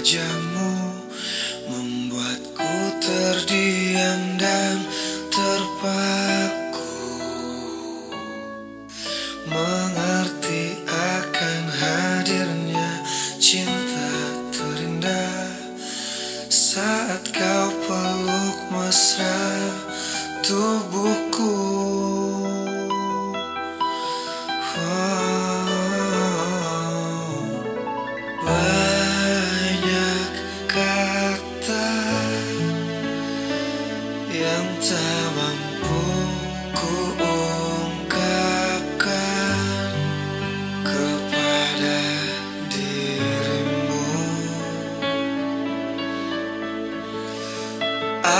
wajahmu Membuatku terdiam dan terpaku. Mengerti akan hadirnya cinta terindah Saat kau peluk mesra tubuh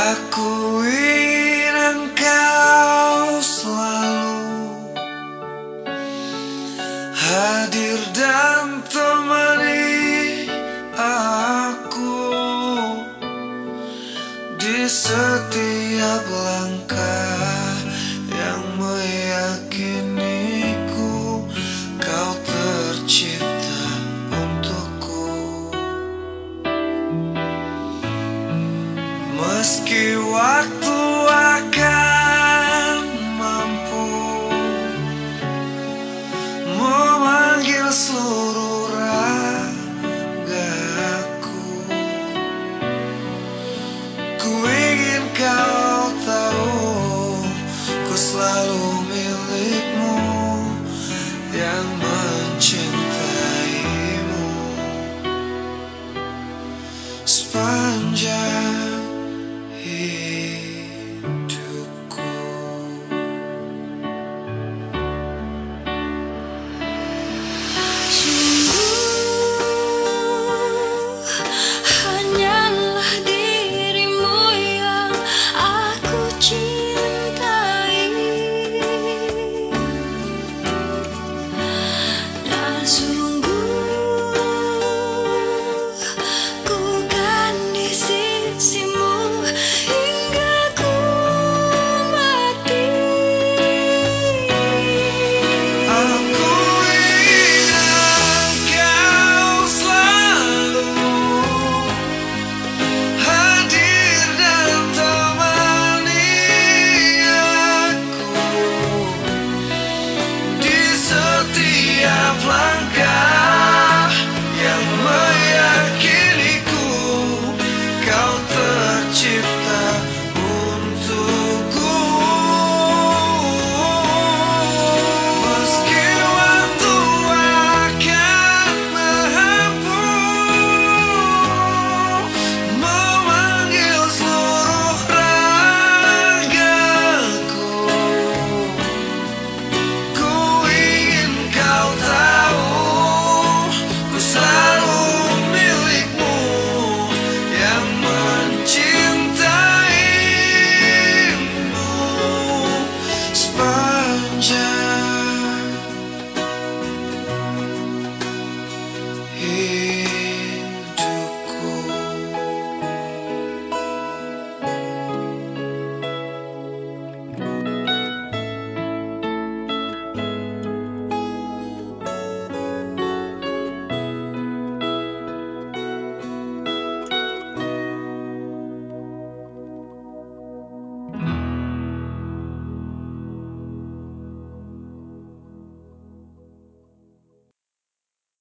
Aku ingin engkau selalu hadir dan temani aku di setiap meski waktu akan mampu memanggil seluruh ragaku ku ingin kau tahu ku selalu milikmu yang mencintaimu. Sepanjang